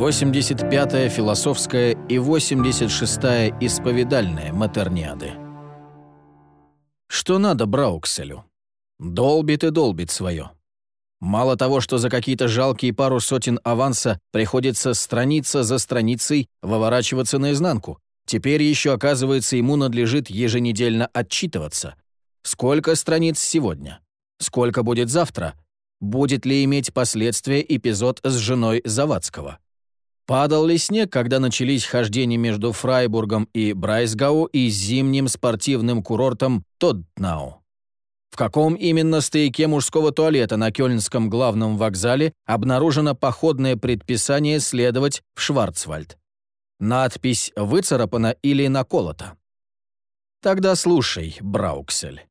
85-я философская и 86-я исповедальная матерниады. Что надо Браукселю? Долбит и долбит свое. Мало того, что за какие-то жалкие пару сотен аванса приходится страница за страницей выворачиваться наизнанку, теперь еще, оказывается, ему надлежит еженедельно отчитываться. Сколько страниц сегодня? Сколько будет завтра? Будет ли иметь последствия эпизод с женой Завадского? Падал ли снег, когда начались хождения между Фрайбургом и Брайсгау и зимним спортивным курортом Тодднау? В каком именно стояке мужского туалета на Кёльнском главном вокзале обнаружено походное предписание следовать в Шварцвальд? Надпись выцарапана или наколота? Тогда слушай, Брауксель.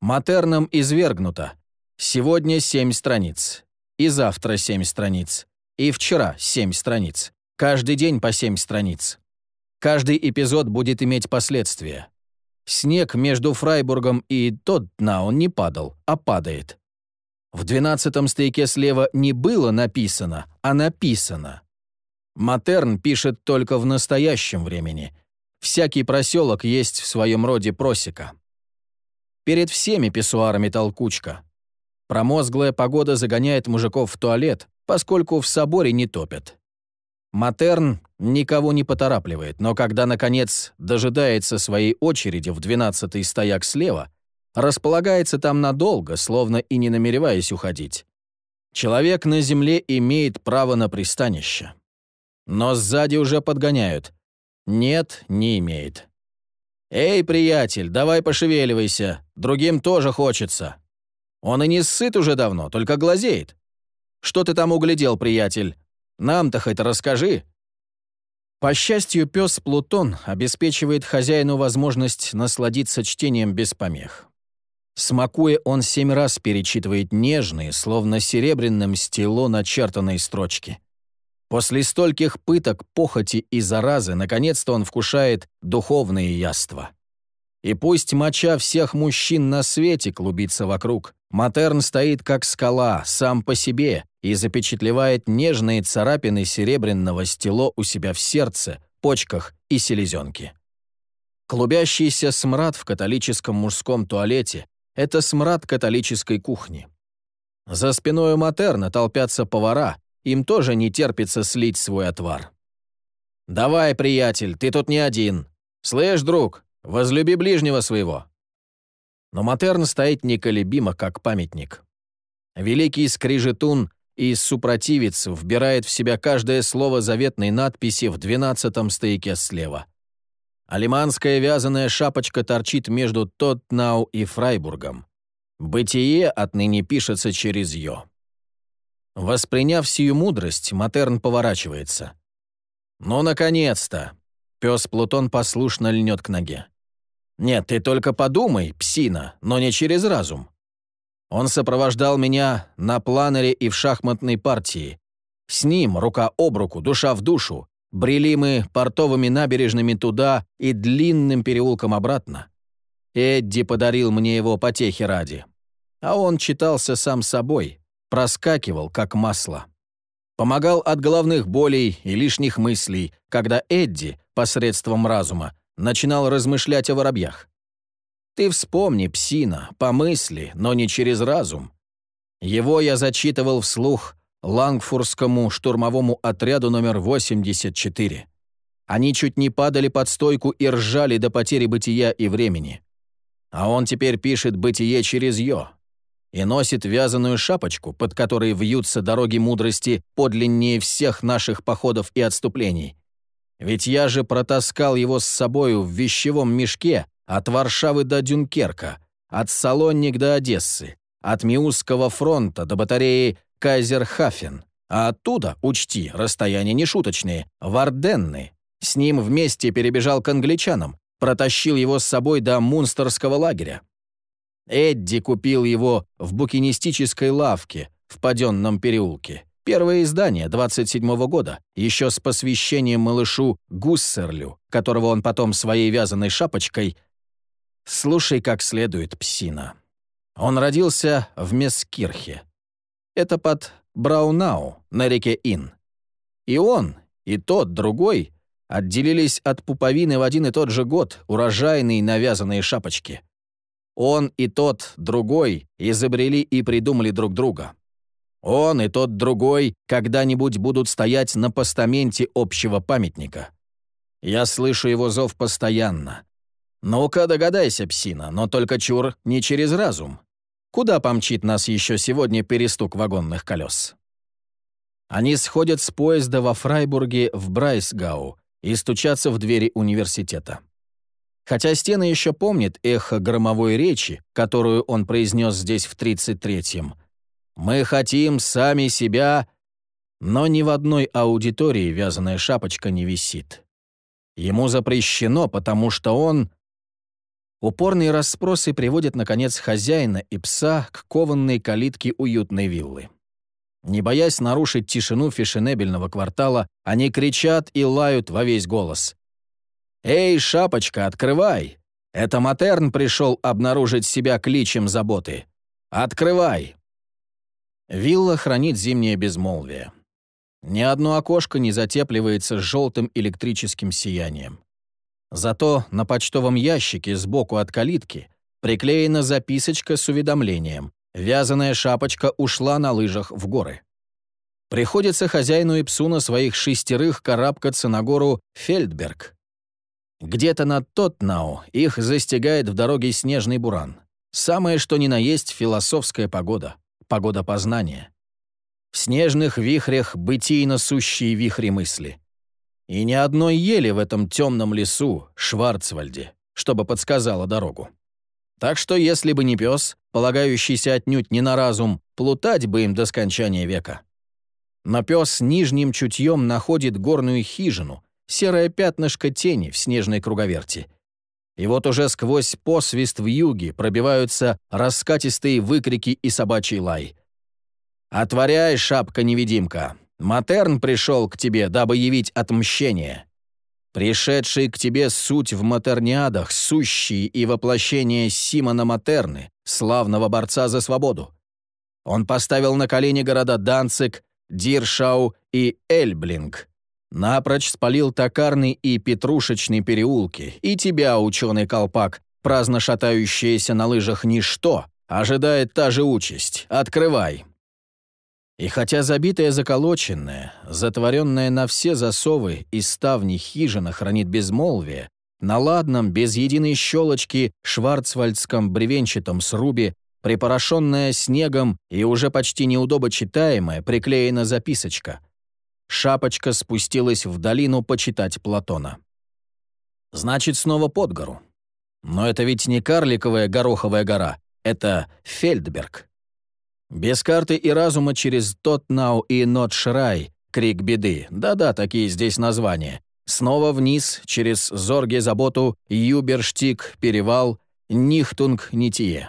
Матерном извергнуто. Сегодня семь страниц. И завтра семь страниц. И вчера семь страниц. Каждый день по семь страниц. Каждый эпизод будет иметь последствия. Снег между Фрайбургом и Тоднау не падал, а падает. В двенадцатом стейке слева не было написано, а написано. Матерн пишет только в настоящем времени. Всякий проселок есть в своем роде просека. Перед всеми писсуарами толкучка. Промозглая погода загоняет мужиков в туалет, поскольку в соборе не топят. Матерн никого не поторапливает, но когда, наконец, дожидается своей очереди в двенадцатый стояк слева, располагается там надолго, словно и не намереваясь уходить. Человек на земле имеет право на пристанище. Но сзади уже подгоняют. Нет, не имеет. «Эй, приятель, давай пошевеливайся, другим тоже хочется». Он и не сыт уже давно, только глазеет. «Что ты там углядел, приятель? Нам-то хоть расскажи». По счастью, пес Плутон обеспечивает хозяину возможность насладиться чтением без помех. Смакуя, он семь раз перечитывает нежные, словно серебряным стело начертанные строчки. После стольких пыток, похоти и заразы, наконец-то он вкушает духовные яства. И пусть моча всех мужчин на свете клубится вокруг, Матерн стоит как скала, сам по себе, и запечатлевает нежные царапины серебряного стело у себя в сердце, почках и селезенке. Клубящийся смрад в католическом мужском туалете — это смрад католической кухни. За спиной Матерна толпятся повара, им тоже не терпится слить свой отвар. «Давай, приятель, ты тут не один. Слышь, друг, возлюби ближнего своего». Но Матерн стоит неколебимо, как памятник. Великий скрижетун и супротивец вбирает в себя каждое слово заветной надписи в двенадцатом стояке слева. Алиманская вязаная шапочка торчит между Тотнау и Фрайбургом. Бытие отныне пишется через «ё». Восприняв сию мудрость, Матерн поворачивается. «Ну, наконец-то!» Пес Плутон послушно льнет к ноге. «Нет, ты только подумай, псина, но не через разум. Он сопровождал меня на планере и в шахматной партии. С ним, рука об руку, душа в душу, брели мы портовыми набережными туда и длинным переулком обратно. Эдди подарил мне его потехи ради. А он читался сам собой, проскакивал, как масло. Помогал от головных болей и лишних мыслей, когда Эдди, посредством разума, начинал размышлять о воробьях. Ты вспомни, псина, помысли, но не через разум. Его я зачитывал вслух Лангфурскому штурмовому отряду номер 84. Они чуть не падали под стойку и ржали до потери бытия и времени. А он теперь пишет «бытие через «ё» и носит вязаную шапочку, под которой вьются дороги мудрости подлиннее всех наших походов и отступлений. Ведь я же протаскал его с собою в вещевом мешке от Варшавы до Дюнкерка, от Салонник до Одессы, от Миусского фронта до батареи Кайзерхафен, а оттуда, учти, расстояния нешуточные, в Арденны. С ним вместе перебежал к англичанам, протащил его с собой до Мунстерского лагеря. Эдди купил его в букинистической лавке в Паденном переулке. Первое издание 27-го года, еще с посвящением малышу Гуссерлю, которого он потом своей вязаной шапочкой... Слушай как следует, псина. Он родился в Мескирхе. Это под Браунау, на реке Ин. И он, и тот, другой, отделились от пуповины в один и тот же год, урожайные навязанные шапочки. Он и тот, другой, изобрели и придумали друг друга. Он и тот другой когда-нибудь будут стоять на постаменте общего памятника. Я слышу его зов постоянно. Ну-ка догадайся, псина, но только чур не через разум. Куда помчит нас еще сегодня перестук вагонных колес? Они сходят с поезда во Фрайбурге в Брайсгау и стучатся в двери университета. Хотя стены еще помнят эхо громовой речи, которую он произнес здесь в 33-м. «Мы хотим сами себя...» Но ни в одной аудитории вязаная шапочка не висит. Ему запрещено, потому что он Упорные расспросы приводят, наконец, хозяина и пса к кованной калитке уютной виллы. Не боясь нарушить тишину фешенебельного квартала, они кричат и лают во весь голос. «Эй, шапочка, открывай! Это Матерн пришел обнаружить себя кличем заботы. Открывай!» Вилла хранит зимнее безмолвие. Ни одно окошко не затепливается желтым электрическим сиянием. Зато на почтовом ящике сбоку от калитки приклеена записочка с уведомлением. Вязаная шапочка ушла на лыжах в горы. Приходится хозяину и псу на своих шестерых карабкаться на гору Фельдберг. Где-то над Тотнау их застигает в дороге снежный буран. Самое что ни на есть философская погода, погода познания. В снежных вихрях бытийно сущие вихри мысли — и ни одной ели в этом темном лесу, Шварцвальде, чтобы подсказала дорогу. Так что если бы не пес, полагающийся отнюдь не на разум, плутать бы им до скончания века. Но пес нижним чутьем находит горную хижину, серое пятнышко тени в снежной круговерти. И вот уже сквозь посвист в юге пробиваются раскатистые выкрики и собачий лай. «Отворяй, шапка-невидимка! Матерн пришел к тебе, дабы явить отмщение. Пришедший к тебе суть в матерниадах, сущий и воплощение Симона Матерны, славного борца за свободу. Он поставил на колени города Данцик, Диршау и Эльблинг. Напрочь спалил токарный и петрушечный переулки, и тебя, ученый колпак, праздно шатающаяся на лыжах ничто, ожидает та же участь. Открывай, и хотя забитая заколоченная, затворенная на все засовы и ставни хижина хранит безмолвие, на ладном, без единой щелочки, шварцвальдском бревенчатом срубе, припорошенная снегом и уже почти неудобочитаемая, приклеена записочка. Шапочка спустилась в долину почитать Платона. Значит, снова под гору. Но это ведь не карликовая гороховая гора, это Фельдберг. Без карты и разума через Тотнау и Нотшрай, крик беды. Да-да, такие здесь названия. Снова вниз, через Зорге-Заботу, Юберштик, Перевал, Нихтунг-Нитие.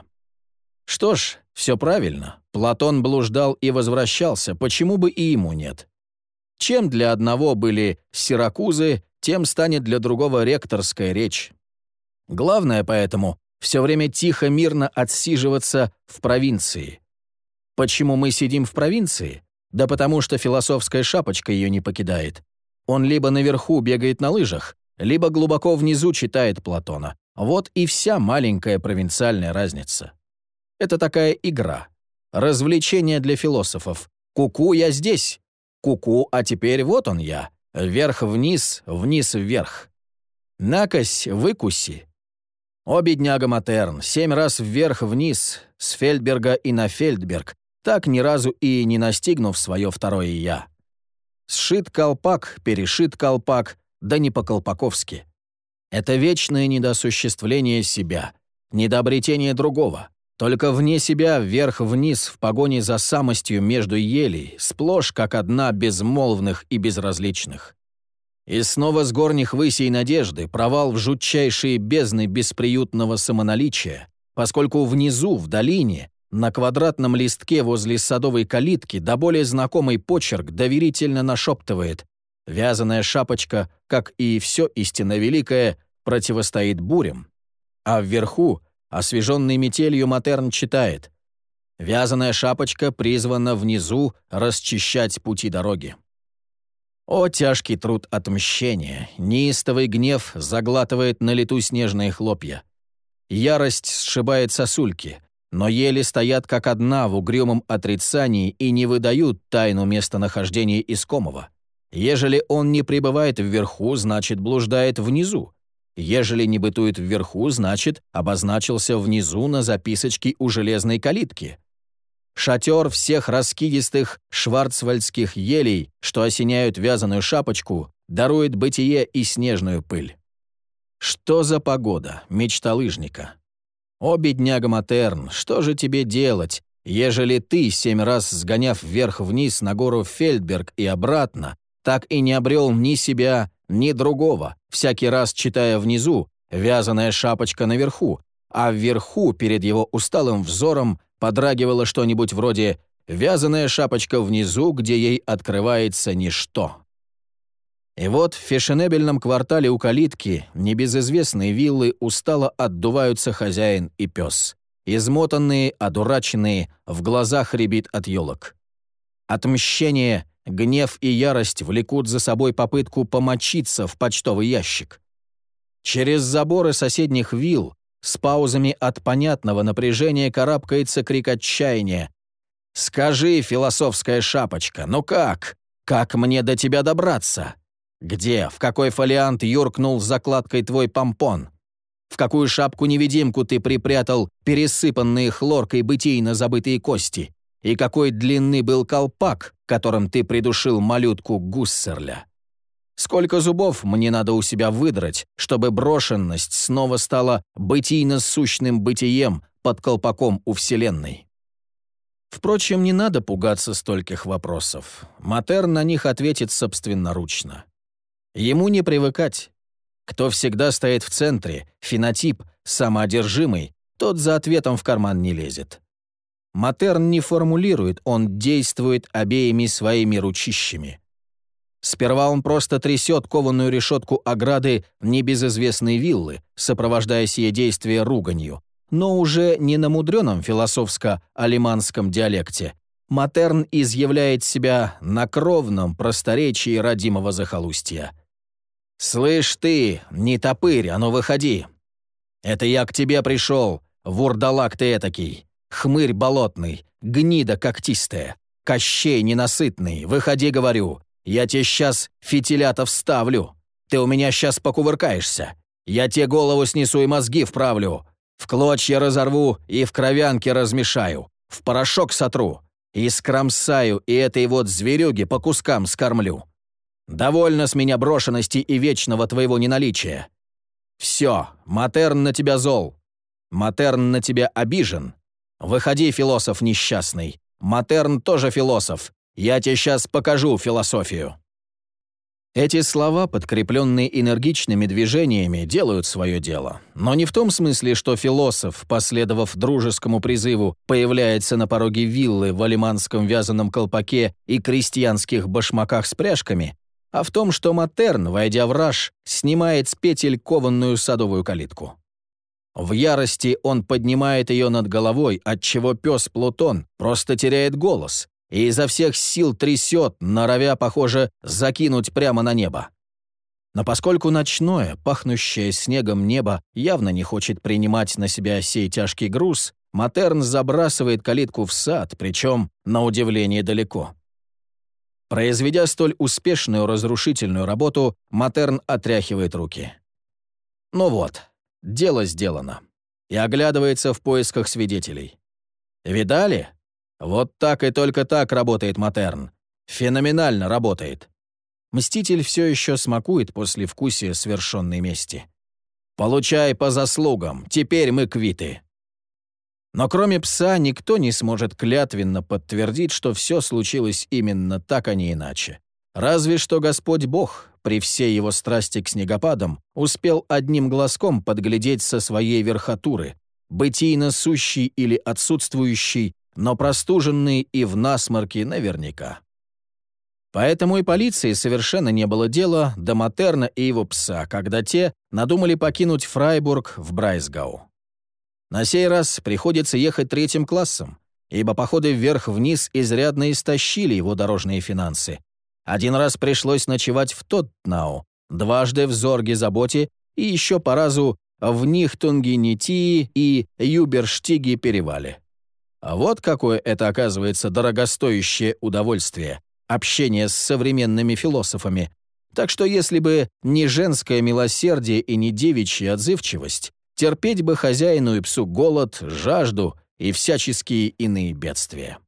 Что ж, все правильно. Платон блуждал и возвращался, почему бы и ему нет? Чем для одного были Сиракузы, тем станет для другого ректорская речь. Главное поэтому — все время тихо-мирно отсиживаться в провинции, Почему мы сидим в провинции? Да потому что философская шапочка ее не покидает. Он либо наверху бегает на лыжах, либо глубоко внизу читает Платона. Вот и вся маленькая провинциальная разница. Это такая игра. Развлечение для философов. Куку -ку, я здесь. Куку, -ку, а теперь вот он я. Вверх-вниз, вниз-вверх. Накось, выкуси. О, бедняга Матерн, семь раз вверх-вниз, с Фельдберга и на Фельдберг, так ни разу и не настигнув свое второе «я». Сшит колпак, перешит колпак, да не по-колпаковски. Это вечное недосуществление себя, недообретение другого. Только вне себя, вверх-вниз, в погоне за самостью между елей, сплошь как одна безмолвных и безразличных. И снова с горних высей надежды провал в жутчайшие бездны бесприютного самоналичия, поскольку внизу, в долине, на квадратном листке возле садовой калитки до более знакомый почерк доверительно нашептывает. Вязаная шапочка, как и все истинно великое, противостоит бурям. А вверху, освеженный метелью, Матерн читает. Вязаная шапочка призвана внизу расчищать пути дороги. О, тяжкий труд отмщения! Неистовый гнев заглатывает на лету снежные хлопья. Ярость сшибает сосульки, но еле стоят как одна в угрюмом отрицании и не выдают тайну местонахождения искомого. Ежели он не пребывает вверху, значит, блуждает внизу. Ежели не бытует вверху, значит, обозначился внизу на записочке у железной калитки. Шатер всех раскидистых шварцвальдских елей, что осеняют вязаную шапочку, дарует бытие и снежную пыль. Что за погода, мечта лыжника? О, бедняга Матерн, что же тебе делать, ежели ты, семь раз сгоняв вверх-вниз на гору Фельдберг и обратно, так и не обрел ни себя, ни другого, всякий раз читая внизу, вязаная шапочка наверху, а вверху, перед его усталым взором, подрагивало что-нибудь вроде «вязаная шапочка внизу, где ей открывается ничто». И вот в фешенебельном квартале у калитки небезызвестные виллы устало отдуваются хозяин и пес. Измотанные, одураченные, в глазах рябит от елок. Отмщение, гнев и ярость влекут за собой попытку помочиться в почтовый ящик. Через заборы соседних вилл с паузами от понятного напряжения карабкается крик отчаяния. «Скажи, философская шапочка, ну как? Как мне до тебя добраться? Где, в какой фолиант юркнул с закладкой твой помпон? В какую шапку-невидимку ты припрятал пересыпанные хлоркой бытийно забытые кости? И какой длины был колпак, которым ты придушил малютку Гуссерля?» Сколько зубов мне надо у себя выдрать, чтобы брошенность снова стала бытийно-сущным бытием под колпаком у Вселенной? Впрочем, не надо пугаться стольких вопросов. Матер на них ответит собственноручно. Ему не привыкать. Кто всегда стоит в центре, фенотип, самоодержимый, тот за ответом в карман не лезет. Матерн не формулирует, он действует обеими своими ручищами. Сперва он просто трясет кованую решетку ограды небезызвестной виллы, сопровождая сие действие руганью, но уже не на мудреном философско-алиманском диалекте. Матерн изъявляет себя на кровном просторечии родимого захолустья. «Слышь ты, не топырь, а ну выходи! Это я к тебе пришел, вурдалак ты этакий, хмырь болотный, гнида когтистая, кощей ненасытный, выходи, говорю, я тебе сейчас фитилята вставлю. Ты у меня сейчас покувыркаешься. Я тебе голову снесу и мозги вправлю. В клочья разорву и в кровянке размешаю. В порошок сотру. И скромсаю, и этой вот зверюги по кускам скормлю. Довольно с меня брошенности и вечного твоего неналичия. Все, Матерн на тебя зол. Матерн на тебя обижен. Выходи, философ несчастный. Матерн тоже философ, я тебе сейчас покажу философию». Эти слова, подкрепленные энергичными движениями, делают свое дело. Но не в том смысле, что философ, последовав дружескому призыву, появляется на пороге виллы в алиманском вязаном колпаке и крестьянских башмаках с пряжками, а в том, что Матерн, войдя в раж, снимает с петель кованную садовую калитку. В ярости он поднимает ее над головой, отчего пес Плутон просто теряет голос, и изо всех сил трясет, норовя, похоже, закинуть прямо на небо. Но поскольку ночное, пахнущее снегом небо явно не хочет принимать на себя сей тяжкий груз, Матерн забрасывает калитку в сад, причем, на удивление, далеко. Произведя столь успешную разрушительную работу, Матерн отряхивает руки. Ну вот, дело сделано. И оглядывается в поисках свидетелей. Видали? Вот так и только так работает Матерн. Феноменально работает. Мститель все еще смакует после вкусия свершенной мести. «Получай по заслугам, теперь мы квиты». Но кроме пса никто не сможет клятвенно подтвердить, что все случилось именно так, а не иначе. Разве что Господь Бог, при всей его страсти к снегопадам, успел одним глазком подглядеть со своей верхотуры, бытийно сущий или отсутствующий, но простуженный и в насморке наверняка. Поэтому и полиции совершенно не было дела до Матерна и его пса, когда те надумали покинуть Фрайбург в Брайсгау. На сей раз приходится ехать третьим классом, ибо походы вверх-вниз изрядно истощили его дорожные финансы. Один раз пришлось ночевать в Тоттнау, дважды в Зорге-Заботе и еще по разу в Нихтунге-Нитии и Юберштиге-Перевале. Вот какое это оказывается дорогостоящее удовольствие — общение с современными философами. Так что если бы не женское милосердие и не девичья отзывчивость, терпеть бы хозяину и псу голод, жажду и всяческие иные бедствия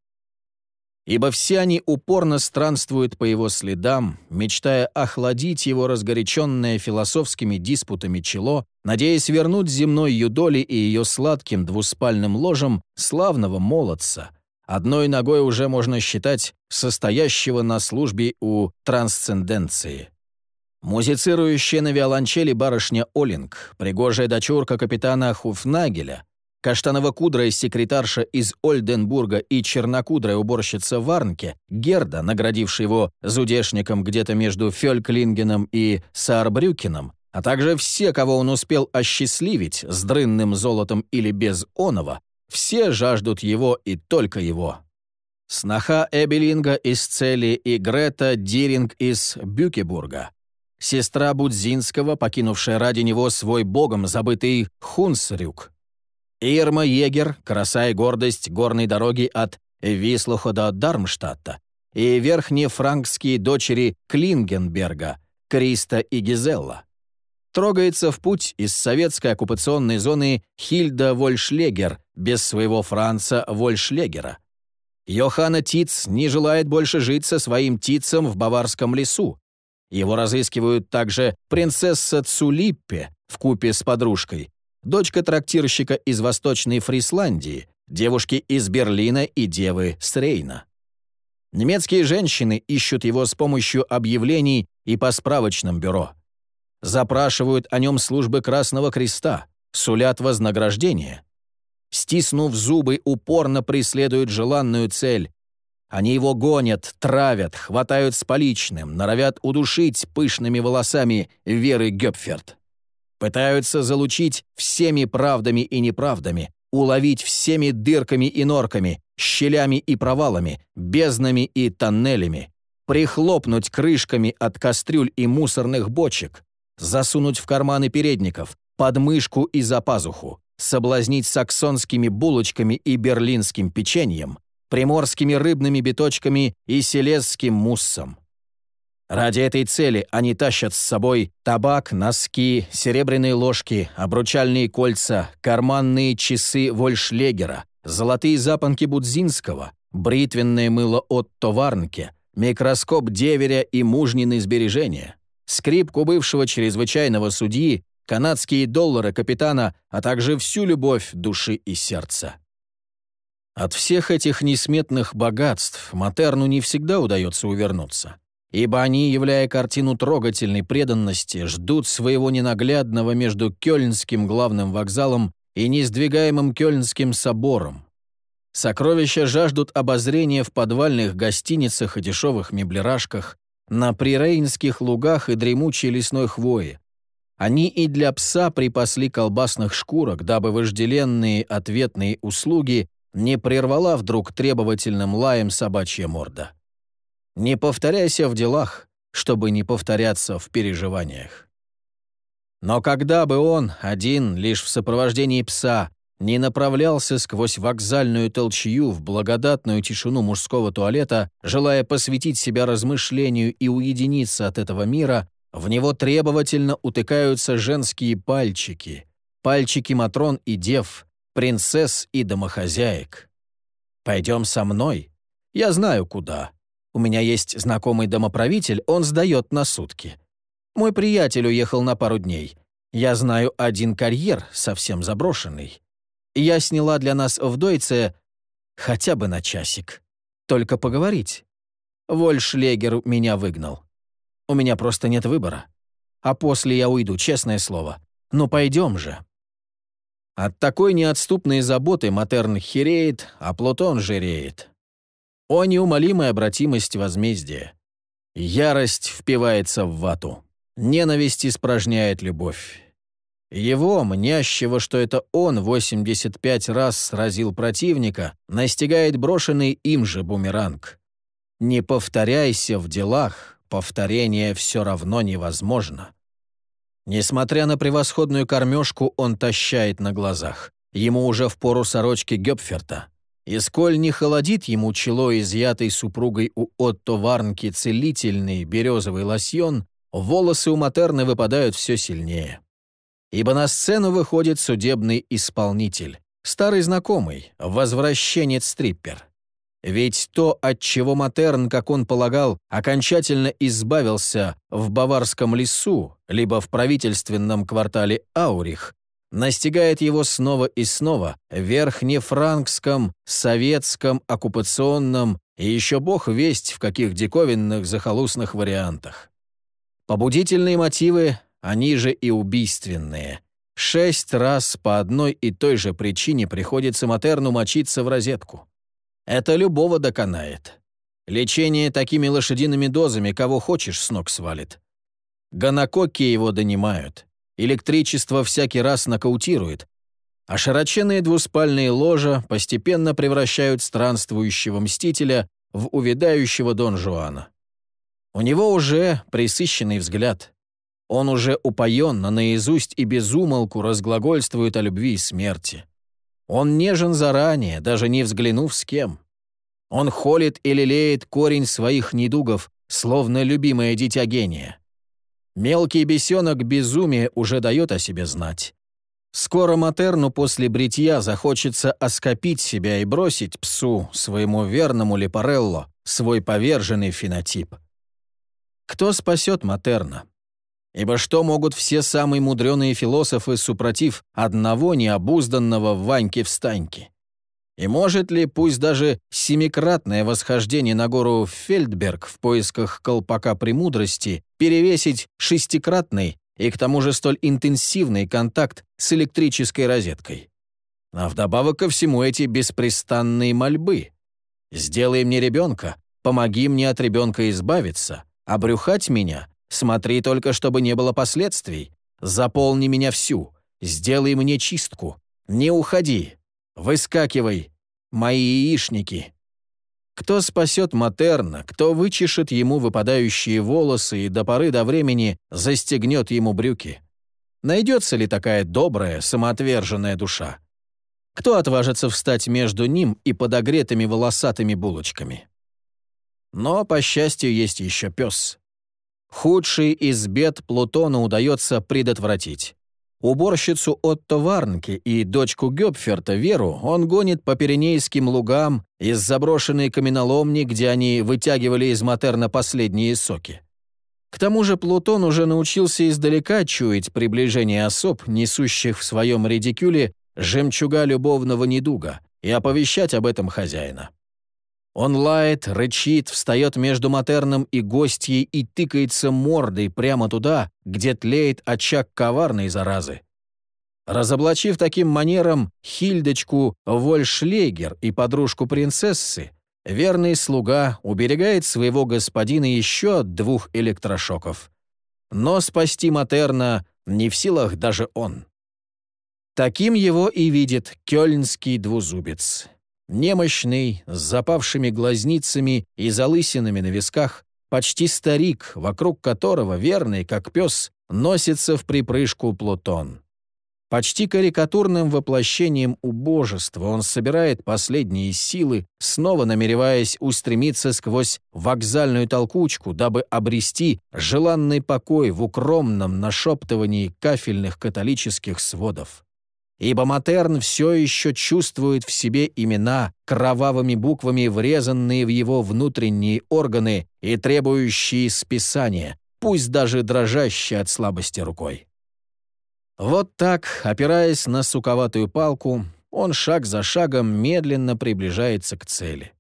ибо все они упорно странствуют по его следам, мечтая охладить его разгоряченное философскими диспутами чело, надеясь вернуть земной юдоли и ее сладким двуспальным ложем славного молодца, одной ногой уже можно считать состоящего на службе у трансценденции. Музицирующая на виолончели барышня Олинг, пригожая дочурка капитана Хуфнагеля, Каштаново-кудрая секретарша из Ольденбурга и чернокудрая уборщица Варнке, Герда, наградившая его зудешником где-то между Фельклингеном и Саарбрюкеном, а также все, кого он успел осчастливить с дрынным золотом или без оного, все жаждут его и только его. Сноха Эбелинга из Цели и Грета Диринг из Бюкебурга. Сестра Будзинского, покинувшая ради него свой богом забытый Хунсрюк. Ирма Егер, краса и гордость горной дороги от Вислуха до Дармштадта, и верхние франкские дочери Клингенберга, Криста и Гизелла. Трогается в путь из советской оккупационной зоны Хильда Вольшлегер без своего Франца Вольшлегера. Йоханна Тиц не желает больше жить со своим Тицем в Баварском лесу. Его разыскивают также принцесса Цулиппе в купе с подружкой, дочка трактирщика из Восточной Фрисландии, девушки из Берлина и девы с Рейна. Немецкие женщины ищут его с помощью объявлений и по справочным бюро. Запрашивают о нем службы Красного Креста, сулят вознаграждение. Стиснув зубы, упорно преследуют желанную цель. Они его гонят, травят, хватают с поличным, норовят удушить пышными волосами Веры Гёпферт. Пытаются залучить всеми правдами и неправдами, уловить всеми дырками и норками, щелями и провалами, безднами и тоннелями, прихлопнуть крышками от кастрюль и мусорных бочек, засунуть в карманы передников, под мышку и за пазуху, соблазнить саксонскими булочками и берлинским печеньем, приморскими рыбными биточками и селезским муссом. Ради этой цели они тащат с собой табак, носки, серебряные ложки, обручальные кольца, карманные часы Вольшлегера, золотые запонки Будзинского, бритвенное мыло от Товарнке, микроскоп деверя и мужнины сбережения, скрипку бывшего чрезвычайного судьи, канадские доллары капитана, а также всю любовь души и сердца. От всех этих несметных богатств Матерну не всегда удается увернуться ибо они, являя картину трогательной преданности, ждут своего ненаглядного между Кёльнским главным вокзалом и несдвигаемым Кёльнским собором. Сокровища жаждут обозрения в подвальных гостиницах и дешевых меблерашках, на прирейнских лугах и дремучей лесной хвои. Они и для пса припасли колбасных шкурок, дабы вожделенные ответные услуги не прервала вдруг требовательным лаем собачья морда. Не повторяйся в делах, чтобы не повторяться в переживаниях. Но когда бы он, один, лишь в сопровождении пса, не направлялся сквозь вокзальную толчью в благодатную тишину мужского туалета, желая посвятить себя размышлению и уединиться от этого мира, в него требовательно утыкаются женские пальчики, пальчики Матрон и Дев, принцесс и домохозяек. «Пойдем со мной. Я знаю, куда. У меня есть знакомый домоправитель, он сдает на сутки. Мой приятель уехал на пару дней. Я знаю один карьер, совсем заброшенный. Я сняла для нас в Дойце хотя бы на часик. Только поговорить. Вольшлегер меня выгнал. У меня просто нет выбора. А после я уйду, честное слово. Ну пойдем же. От такой неотступной заботы Матерн хереет, а Плутон жиреет. О неумолимая обратимость возмездия. Ярость впивается в вату. Ненависть испражняет любовь. Его, мнящего, что это он 85 раз сразил противника, настигает брошенный им же бумеранг. не повторяйся в делах, повторение все равно невозможно. Несмотря на превосходную кормежку, он тащает на глазах. Ему уже в пору сорочки Гёпферта. И сколь не холодит ему чело, изъятый супругой у Отто Варнки целительный березовый лосьон, волосы у Матерны выпадают все сильнее. Ибо на сцену выходит судебный исполнитель, старый знакомый, возвращенец-стриппер. Ведь то, от чего Матерн, как он полагал, окончательно избавился в Баварском лесу, либо в правительственном квартале Аурих, настигает его снова и снова в верхнефранкском, советском, оккупационном и еще бог весть в каких диковинных захолустных вариантах. Побудительные мотивы, они же и убийственные. Шесть раз по одной и той же причине приходится Матерну мочиться в розетку. Это любого доконает. Лечение такими лошадиными дозами кого хочешь с ног свалит. Гонококи его донимают. Электричество всякий раз нокаутирует. А широченные двуспальные ложа постепенно превращают странствующего мстителя в увядающего Дон Жуана. У него уже присыщенный взгляд. Он уже упоенно, наизусть и безумолку разглагольствует о любви и смерти. Он нежен заранее, даже не взглянув с кем. Он холит и лелеет корень своих недугов, словно любимое дитя гения. Мелкий бесенок безумия уже дает о себе знать. Скоро Матерну после бритья захочется оскопить себя и бросить псу, своему верному Лепарелло, свой поверженный фенотип. Кто спасет Матерна? Ибо что могут все самые мудреные философы супротив одного необузданного Ваньки-встаньки? И может ли, пусть даже семикратное восхождение на гору Фельдберг в поисках колпака премудрости, перевесить шестикратный и к тому же столь интенсивный контакт с электрической розеткой? А вдобавок ко всему эти беспрестанные мольбы. «Сделай мне ребенка, помоги мне от ребенка избавиться, обрюхать меня, Смотри только, чтобы не было последствий. Заполни меня всю. Сделай мне чистку. Не уходи. Выскакивай. Мои яичники. Кто спасет Матерна, кто вычешет ему выпадающие волосы и до поры до времени застегнет ему брюки? Найдется ли такая добрая, самоотверженная душа? Кто отважится встать между ним и подогретыми волосатыми булочками? Но, по счастью, есть еще пес. Худший из бед Плутона удается предотвратить. Уборщицу Отто Варнки и дочку Гёпферта Веру он гонит по Пиренейским лугам из заброшенной каменоломни, где они вытягивали из матерна последние соки. К тому же Плутон уже научился издалека чуять приближение особ, несущих в своем редикюле жемчуга любовного недуга, и оповещать об этом хозяина. Он лает, рычит, встает между матерном и гостьей и тыкается мордой прямо туда, где тлеет очаг коварной заразы. Разоблачив таким манером Хильдочку Вольшлегер и подружку принцессы, верный слуга уберегает своего господина еще от двух электрошоков. Но спасти Матерна не в силах даже он. Таким его и видит кёльнский двузубец. Немощный, с запавшими глазницами и залысинами на висках, почти старик, вокруг которого, верный, как пес, носится в припрыжку Плутон. Почти карикатурным воплощением убожества он собирает последние силы, снова намереваясь устремиться сквозь вокзальную толкучку, дабы обрести желанный покой в укромном нашептывании кафельных католических сводов ибо Матерн все еще чувствует в себе имена, кровавыми буквами врезанные в его внутренние органы и требующие списания, пусть даже дрожащие от слабости рукой. Вот так, опираясь на суковатую палку, он шаг за шагом медленно приближается к цели.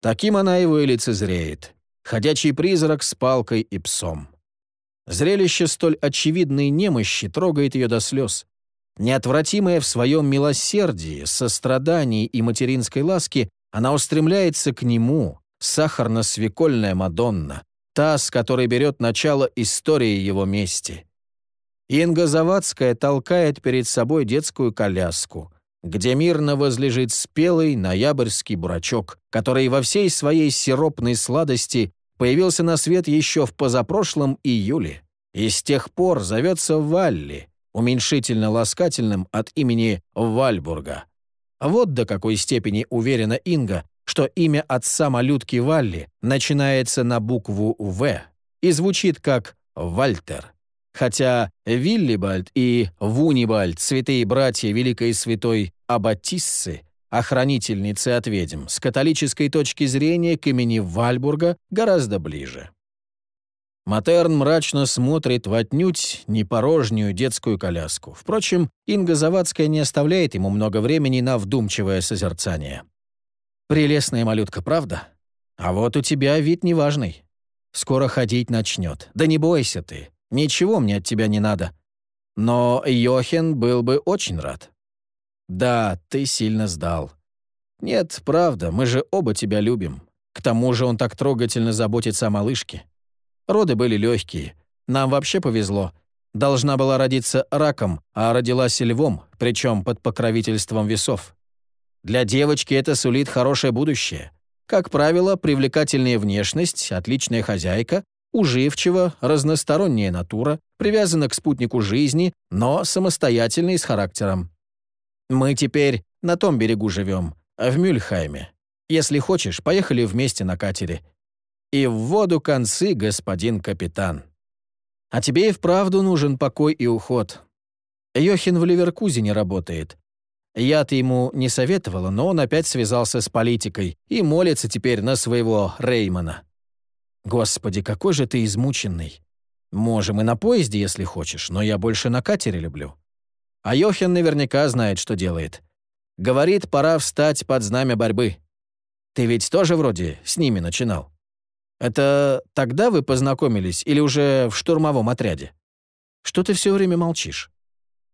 Таким она его и лицезреет. Ходячий призрак с палкой и псом. Зрелище столь очевидной немощи трогает ее до слез. Неотвратимая в своем милосердии, сострадании и материнской ласке, она устремляется к нему, сахарно-свекольная Мадонна, та, с которой берет начало истории его мести. Инга Завадская толкает перед собой детскую коляску. где мирно возлежит спелый ноябрьский бурачок, который во всей своей сиропной сладости появился на свет еще в позапрошлом июле и с тех пор зовется Валли, уменьшительно-ласкательным от имени Вальбурга. Вот до какой степени уверена Инга, что имя отца малютки Валли начинается на букву «В» и звучит как «Вальтер». Хотя Виллибальд и Вунибальд, святые братья Великой Святой Аббатиссы, охранительницы от ведьм, с католической точки зрения к имени Вальбурга гораздо ближе. Матерн мрачно смотрит в отнюдь непорожнюю детскую коляску. Впрочем, Инга Завадская не оставляет ему много времени на вдумчивое созерцание. «Прелестная малютка, правда? А вот у тебя вид неважный. Скоро ходить начнет. Да не бойся ты. Ничего мне от тебя не надо. Но Йохен был бы очень рад. Да, ты сильно сдал. Нет, правда, мы же оба тебя любим. К тому же он так трогательно заботится о малышке. Роды были легкие. Нам вообще повезло. Должна была родиться раком, а родилась львом, причем под покровительством весов. Для девочки это сулит хорошее будущее. Как правило, привлекательная внешность, отличная хозяйка, уживчива, разносторонняя натура, привязана к спутнику жизни, но самостоятельный с характером. Мы теперь на том берегу живем, в Мюльхайме. Если хочешь, поехали вместе на катере и в воду концы, господин капитан. А тебе и вправду нужен покой и уход. Йохин в Ливеркузине работает. Я-то ему не советовала, но он опять связался с политикой и молится теперь на своего Реймона. Господи, какой же ты измученный. Можем и на поезде, если хочешь, но я больше на катере люблю. А Йохин наверняка знает, что делает. Говорит, пора встать под знамя борьбы. Ты ведь тоже вроде с ними начинал. Это тогда вы познакомились или уже в штурмовом отряде? Что ты все время молчишь?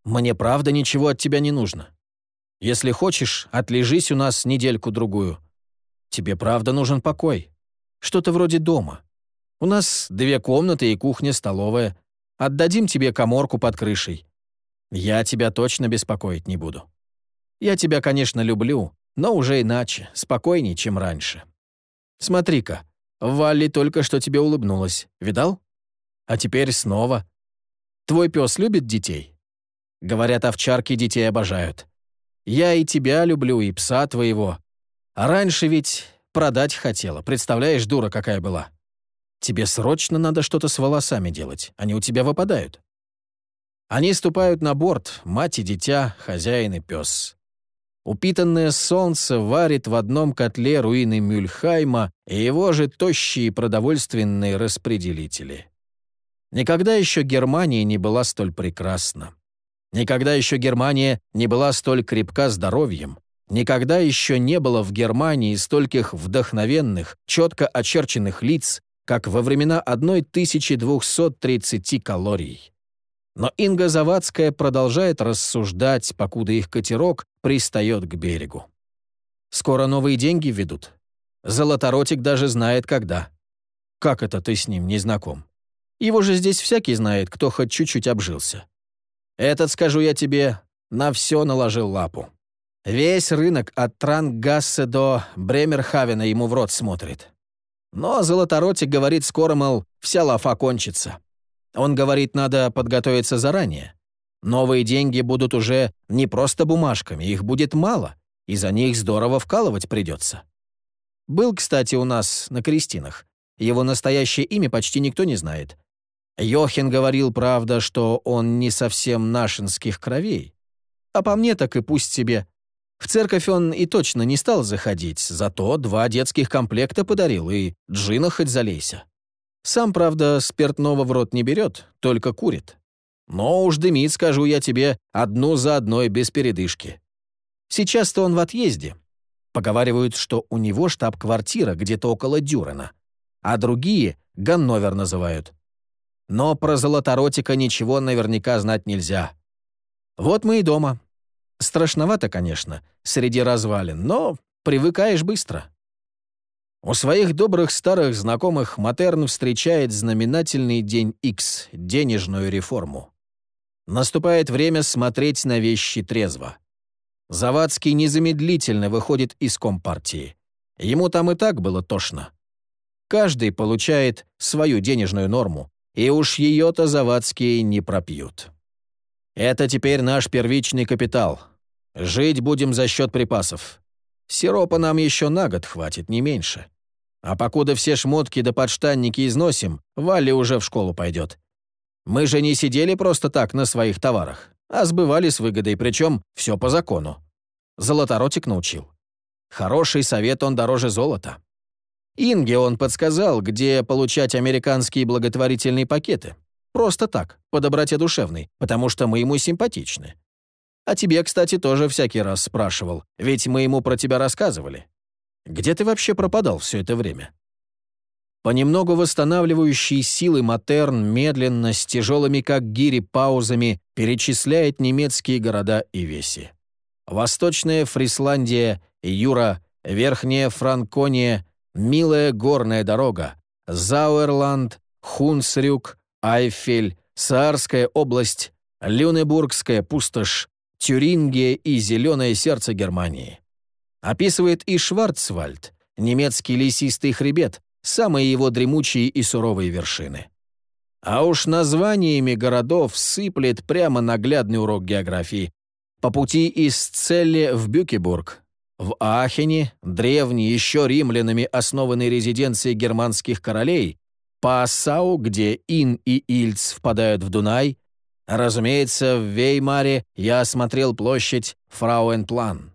Мне правда ничего от тебя не нужно. Если хочешь, отлежись у нас недельку-другую. Тебе правда нужен покой. Что-то вроде дома. У нас две комнаты и кухня-столовая. Отдадим тебе коморку под крышей. Я тебя точно беспокоить не буду. Я тебя, конечно, люблю, но уже иначе, спокойней, чем раньше. Смотри-ка, Валли только что тебе улыбнулась. Видал? А теперь снова. Твой пес любит детей? Говорят, овчарки детей обожают. Я и тебя люблю, и пса твоего. А раньше ведь продать хотела. Представляешь, дура какая была. Тебе срочно надо что-то с волосами делать. Они у тебя выпадают. Они ступают на борт, мать и дитя, хозяин и пес. Упитанное солнце варит в одном котле руины Мюльхайма и его же тощие продовольственные распределители. Никогда еще Германия не была столь прекрасна. Никогда еще Германия не была столь крепка здоровьем. Никогда еще не было в Германии стольких вдохновенных, четко очерченных лиц, как во времена 1230 калорий. Но Инга Завадская продолжает рассуждать, покуда их катерок пристает к берегу. Скоро новые деньги ведут. Золоторотик даже знает, когда. Как это ты с ним не знаком? Его же здесь всякий знает, кто хоть чуть-чуть обжился. Этот, скажу я тебе, на все наложил лапу. Весь рынок от Трангассе до Бремерхавена ему в рот смотрит. Но Золоторотик говорит скоро, мол, вся лафа кончится. Он говорит, надо подготовиться заранее. Новые деньги будут уже не просто бумажками, их будет мало, и за них здорово вкалывать придется. Был, кстати, у нас на крестинах. Его настоящее имя почти никто не знает. Йохин говорил, правда, что он не совсем нашинских кровей. А по мне так и пусть себе. В церковь он и точно не стал заходить, зато два детских комплекта подарил, и джина хоть залейся. Сам, правда, спиртного в рот не берет, только курит. Но уж дымит, скажу я тебе, одну за одной без передышки. Сейчас-то он в отъезде. Поговаривают, что у него штаб-квартира где-то около Дюрена, а другие Ганновер называют. Но про Золоторотика ничего наверняка знать нельзя. Вот мы и дома. Страшновато, конечно, среди развалин, но привыкаешь быстро. У своих добрых старых знакомых Матерн встречает знаменательный день X, денежную реформу. Наступает время смотреть на вещи трезво. Завадский незамедлительно выходит из Компартии. Ему там и так было тошно. Каждый получает свою денежную норму, и уж ее-то Завадские не пропьют. Это теперь наш первичный капитал. Жить будем за счет припасов. Сиропа нам еще на год хватит, не меньше. А покуда все шмотки да подштанники износим, Валли уже в школу пойдет. Мы же не сидели просто так на своих товарах, а сбывали с выгодой, причем все по закону. Золоторотик научил. Хороший совет он дороже золота. Инге он подсказал, где получать американские благотворительные пакеты. Просто так, по доброте душевной, потому что мы ему симпатичны. А тебе, кстати, тоже всякий раз спрашивал, ведь мы ему про тебя рассказывали. Где ты вообще пропадал все это время? Понемногу восстанавливающие силы Матерн медленно, с тяжелыми как гири паузами, перечисляет немецкие города и веси. Восточная Фрисландия, Юра, Верхняя Франкония, Милая горная дорога, Зауэрланд, Хунсрюк, Айфель, Саарская область, Люнебургская пустошь, Тюрингия и Зеленое сердце Германии. Описывает и Шварцвальд, немецкий лесистый хребет, самые его дремучие и суровые вершины. А уж названиями городов сыплет прямо наглядный урок географии. По пути из Целле в Бюкебург, в Аахене, древней еще римлянами основанной резиденции германских королей, по Ассау, где Ин и Ильц впадают в Дунай, разумеется, в Веймаре я осмотрел площадь Фрауенплан.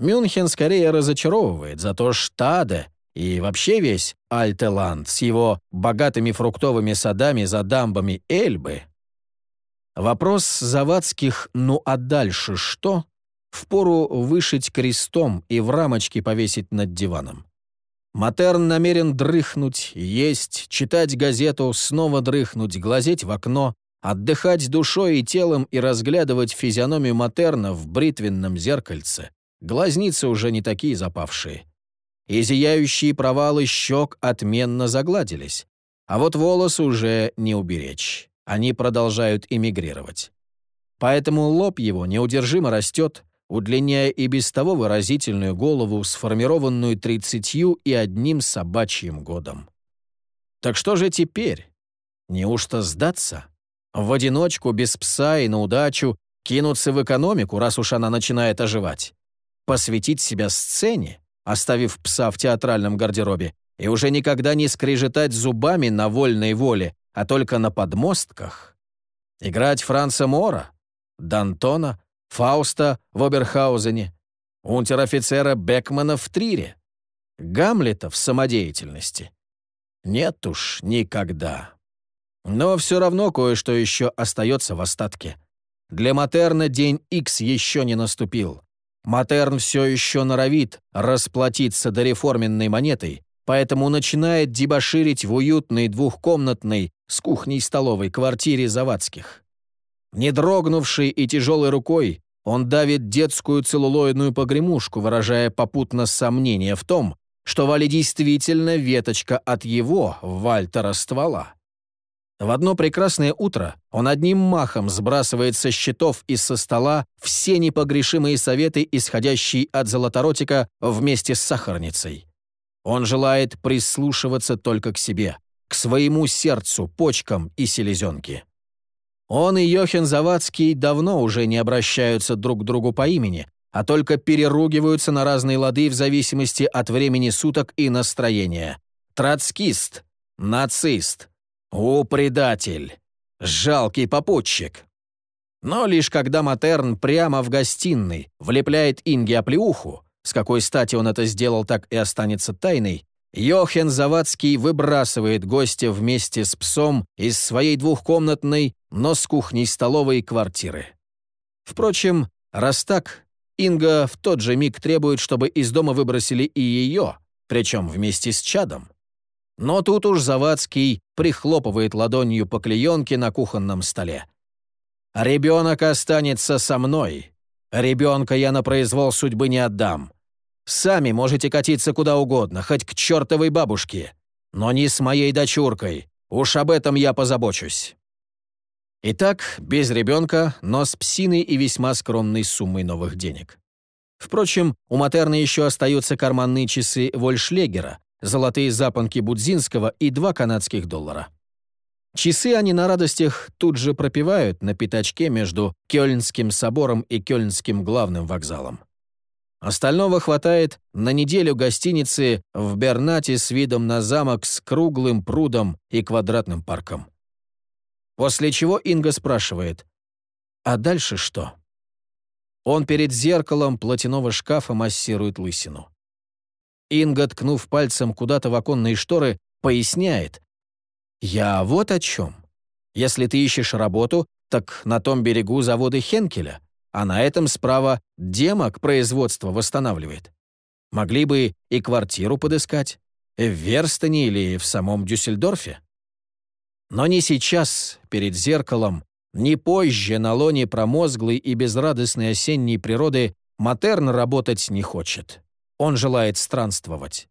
Мюнхен скорее разочаровывает, зато Штаде и вообще весь Альтеланд с его богатыми фруктовыми садами за дамбами Эльбы. Вопрос завадских «ну а дальше что?» впору вышить крестом и в рамочке повесить над диваном. Матерн намерен дрыхнуть, есть, читать газету, снова дрыхнуть, глазеть в окно, отдыхать душой и телом и разглядывать физиономию Матерна в бритвенном зеркальце, Глазницы уже не такие запавшие. И зияющие провалы щек отменно загладились. А вот волосы уже не уберечь. Они продолжают эмигрировать. Поэтому лоб его неудержимо растет, удлиняя и без того выразительную голову, сформированную тридцатью и одним собачьим годом. Так что же теперь? Неужто сдаться? В одиночку, без пса и на удачу, кинуться в экономику, раз уж она начинает оживать? Посвятить себя сцене, оставив пса в театральном гардеробе, и уже никогда не скрежетать зубами на вольной воле, а только на подмостках. Играть Франца Мора, Д'Антона, Фауста в Оберхаузене, унтер-офицера Бекмана в Трире, Гамлета в самодеятельности. Нет уж, никогда. Но все равно кое-что еще остается в остатке. Для Матерна день X еще не наступил. Матерн все еще норовит расплатиться дореформенной монетой, поэтому начинает дебоширить в уютной двухкомнатной с кухней-столовой квартире Завадских. Не дрогнувший и тяжелой рукой, он давит детскую целлулоидную погремушку, выражая попутно сомнение в том, что Вали действительно веточка от его, Вальтера, ствола. В одно прекрасное утро он одним махом сбрасывает со счетов и со стола все непогрешимые советы, исходящие от золоторотика вместе с сахарницей. Он желает прислушиваться только к себе, к своему сердцу, почкам и селезенке. Он и Йохен Завадский давно уже не обращаются друг к другу по имени, а только переругиваются на разные лады в зависимости от времени суток и настроения. Троцкист, нацист, «О, предатель! Жалкий попутчик!» Но лишь когда Матерн прямо в гостиной влепляет Инге оплеуху, с какой стати он это сделал, так и останется тайной, Йохен Завадский выбрасывает гостя вместе с псом из своей двухкомнатной, но с кухней-столовой квартиры. Впрочем, раз так, Инга в тот же миг требует, чтобы из дома выбросили и ее, причем вместе с чадом. Но тут уж Завадский прихлопывает ладонью по клеенке на кухонном столе. «Ребенок останется со мной. Ребенка я на произвол судьбы не отдам. Сами можете катиться куда угодно, хоть к чертовой бабушке. Но не с моей дочуркой. Уж об этом я позабочусь». Итак, без ребенка, но с псиной и весьма скромной суммой новых денег. Впрочем, у Матерны еще остаются карманные часы Вольшлегера, золотые запонки Будзинского и два канадских доллара. Часы они на радостях тут же пропивают на пятачке между Кёльнским собором и Кёльнским главным вокзалом. Остального хватает на неделю гостиницы в Бернате с видом на замок с круглым прудом и квадратным парком. После чего Инга спрашивает, «А дальше что?» Он перед зеркалом платяного шкафа массирует лысину. Инга, ткнув пальцем куда-то в оконные шторы, поясняет. «Я вот о чем. Если ты ищешь работу, так на том берегу заводы Хенкеля, а на этом справа Демок производство восстанавливает. Могли бы и квартиру подыскать. В Верстоне или в самом Дюссельдорфе. Но не сейчас, перед зеркалом, не позже на лоне промозглой и безрадостной осенней природы Матерн работать не хочет. Он желает странствовать.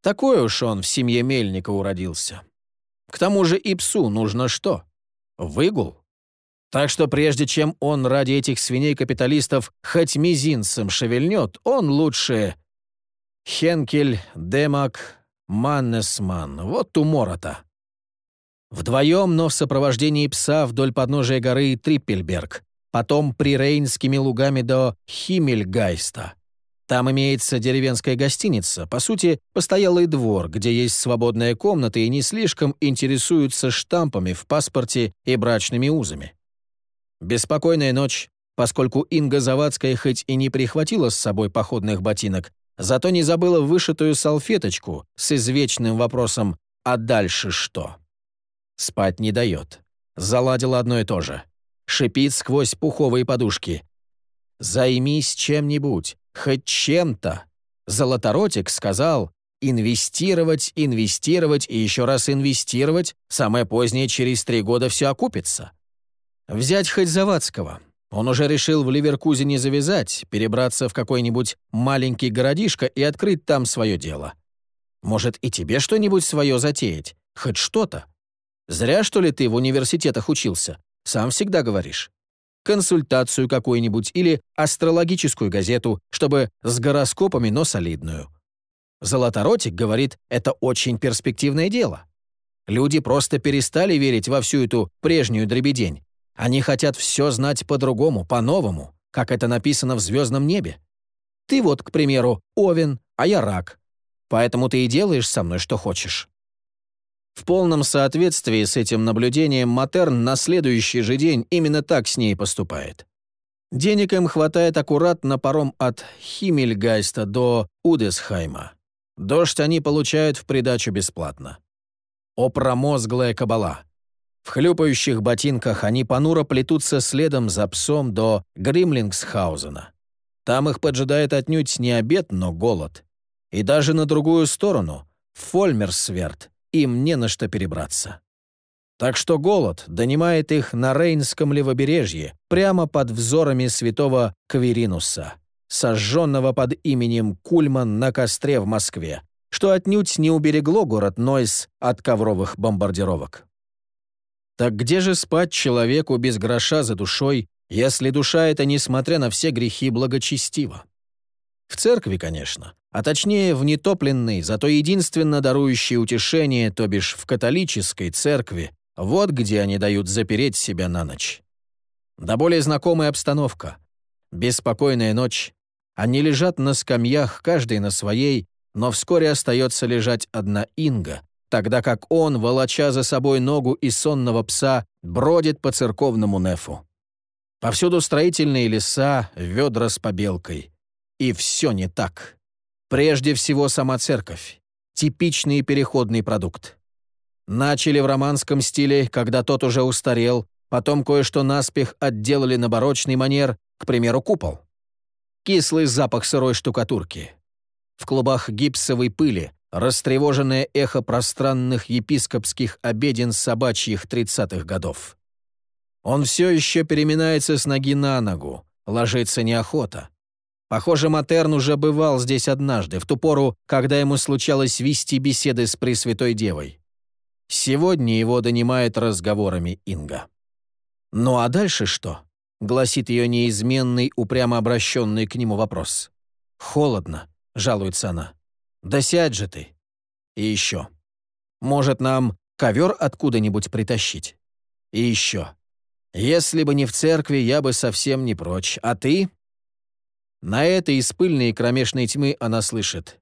Такой уж он в семье Мельника уродился. К тому же и псу нужно что? Выгул. Так что прежде чем он ради этих свиней-капиталистов хоть мизинцем шевельнет, он лучше... Хенкель, Демак, Маннесман. Вот умора-то. Вдвоем, но в сопровождении пса вдоль подножия горы Триппельберг, потом прирейнскими лугами до Химмельгайста. Там имеется деревенская гостиница, по сути, постоялый двор, где есть свободная комната и не слишком интересуются штампами в паспорте и брачными узами. Беспокойная ночь, поскольку Инга Завадская хоть и не прихватила с собой походных ботинок, зато не забыла вышитую салфеточку с извечным вопросом «А дальше что?». Спать не дает. Заладила одно и то же. Шипит сквозь пуховые подушки. «Займись чем-нибудь, хоть чем-то». Золоторотик сказал «инвестировать, инвестировать и еще раз инвестировать, самое позднее через три года все окупится». Взять хоть Завадского. Он уже решил в Ливеркузине завязать, перебраться в какой-нибудь маленький городишко и открыть там свое дело. Может, и тебе что-нибудь свое затеять? Хоть что-то? Зря, что ли, ты в университетах учился? Сам всегда говоришь. Консультацию какую-нибудь или астрологическую газету, чтобы с гороскопами, но солидную. Золоторотик говорит, это очень перспективное дело. Люди просто перестали верить во всю эту прежнюю дребедень. Они хотят все знать по-другому, по-новому, как это написано в звездном небе. Ты вот, к примеру, Овен, а я рак. Поэтому ты и делаешь со мной, что хочешь. В полном соответствии с этим наблюдением Матерн на следующий же день именно так с ней поступает. Денег им хватает аккуратно паром от Химмельгайста до Удесхайма. Дождь они получают в придачу бесплатно. О промозглая кабала. В хлюпающих ботинках они понуро плетутся следом за псом до Гримлингсхаузена. Там их поджидает отнюдь не обед, но голод. И даже на другую сторону, Фольмерсверт, им не на что перебраться. Так что голод донимает их на Рейнском левобережье, прямо под взорами святого Каверинуса, сожженного под именем Кульман на костре в Москве, что отнюдь не уберегло город Нойс от ковровых бомбардировок. Так где же спать человеку без гроша за душой, если душа эта, несмотря на все грехи, благочестива? В церкви, конечно, а точнее в нетопленной, зато единственно дарующей утешение, то бишь в католической церкви, вот где они дают запереть себя на ночь. Да более знакомая обстановка. Беспокойная ночь. Они лежат на скамьях, каждый на своей, но вскоре остается лежать одна Инга, тогда как он, волоча за собой ногу и сонного пса, бродит по церковному нефу. Повсюду строительные леса, ведра с побелкой. И все не так. Прежде всего сама церковь. Типичный переходный продукт. Начали в романском стиле, когда тот уже устарел, потом кое-что наспех отделали на барочный манер, к примеру, купол. Кислый запах сырой штукатурки. В клубах гипсовой пыли растревоженное эхо пространных епископских обеден собачьих тридцатых годов. Он все еще переминается с ноги на ногу, ложится неохота. Похоже, Матерн уже бывал здесь однажды, в ту пору, когда ему случалось вести беседы с Пресвятой Девой. Сегодня его донимает разговорами Инга. «Ну а дальше что?» — гласит ее неизменный, упрямо обращенный к нему вопрос. «Холодно», — жалуется она. «Да сядь же ты». И еще. «Может, нам ковер откуда-нибудь притащить?» И еще. «Если бы не в церкви, я бы совсем не прочь. А ты?» На этой из пыльной и кромешной тьмы она слышит.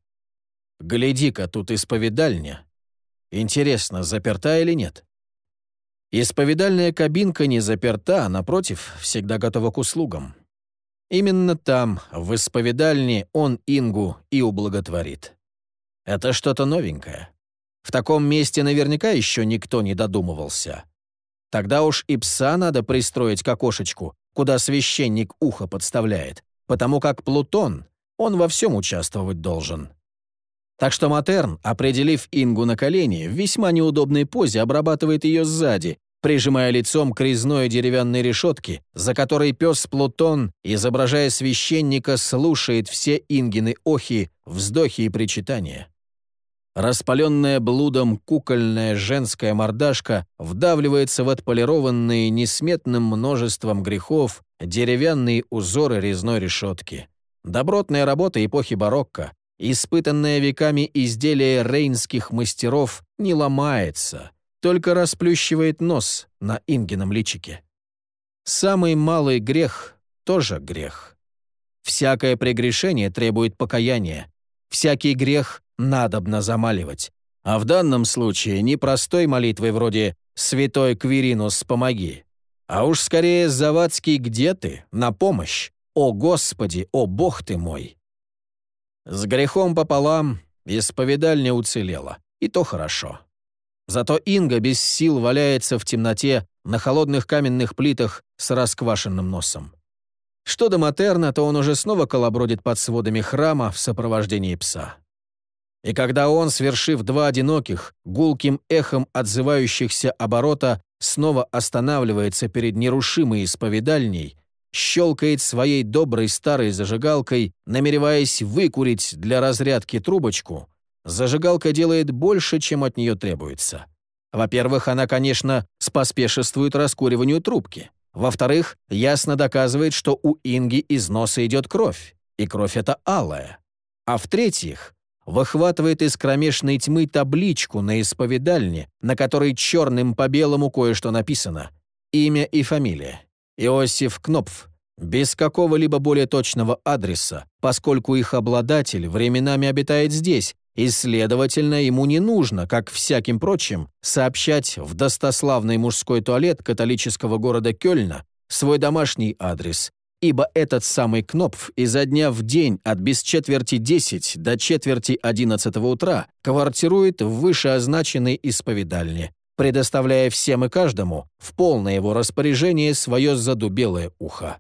«Гляди-ка, тут исповедальня. Интересно, заперта или нет?» Исповедальная кабинка не заперта, а, напротив, всегда готова к услугам. Именно там, в исповедальне, он Ингу и ублаготворит. Это что-то новенькое. В таком месте наверняка еще никто не додумывался. Тогда уж и пса надо пристроить к окошечку, куда священник ухо подставляет, потому как Плутон, он во всем участвовать должен. Так что Матерн, определив Ингу на колени, в весьма неудобной позе обрабатывает ее сзади, прижимая лицом к резной деревянной решетке, за которой пес Плутон, изображая священника, слушает все Ингины охи, вздохи и причитания. Распаленная блудом кукольная женская мордашка вдавливается в отполированные несметным множеством грехов деревянные узоры резной решетки. Добротная работа эпохи барокко, испытанное веками изделие рейнских мастеров, не ломается, только расплющивает нос на Ингином личике. Самый малый грех — тоже грех. Всякое прегрешение требует покаяния. Всякий грех надобно замаливать. А в данном случае не простой молитвой вроде «Святой Квиринус, помоги», а уж скорее «Завадский, где ты? На помощь! О Господи, о Бог ты мой!» С грехом пополам исповедальня уцелела, и то хорошо. Зато Инга без сил валяется в темноте на холодных каменных плитах с расквашенным носом. Что до Матерна, то он уже снова колобродит под сводами храма в сопровождении пса. И когда он, свершив два одиноких, гулким эхом отзывающихся оборота, снова останавливается перед нерушимой исповедальней, щелкает своей доброй старой зажигалкой, намереваясь выкурить для разрядки трубочку, зажигалка делает больше, чем от нее требуется. Во-первых, она, конечно, споспешествует раскуриванию трубки. Во-вторых, ясно доказывает, что у Инги из носа идет кровь, и кровь эта алая. А в-третьих, выхватывает из кромешной тьмы табличку на исповедальне, на которой черным по белому кое-что написано. Имя и фамилия. Иосиф Кнопф. Без какого-либо более точного адреса, поскольку их обладатель временами обитает здесь, и, следовательно, ему не нужно, как всяким прочим, сообщать в достославный мужской туалет католического города Кёльна свой домашний адрес, ибо этот самый Кнопф изо дня в день от без четверти 10 до четверти 11 утра квартирует в вышеозначенной исповедальне, предоставляя всем и каждому в полное его распоряжение свое задубелое ухо.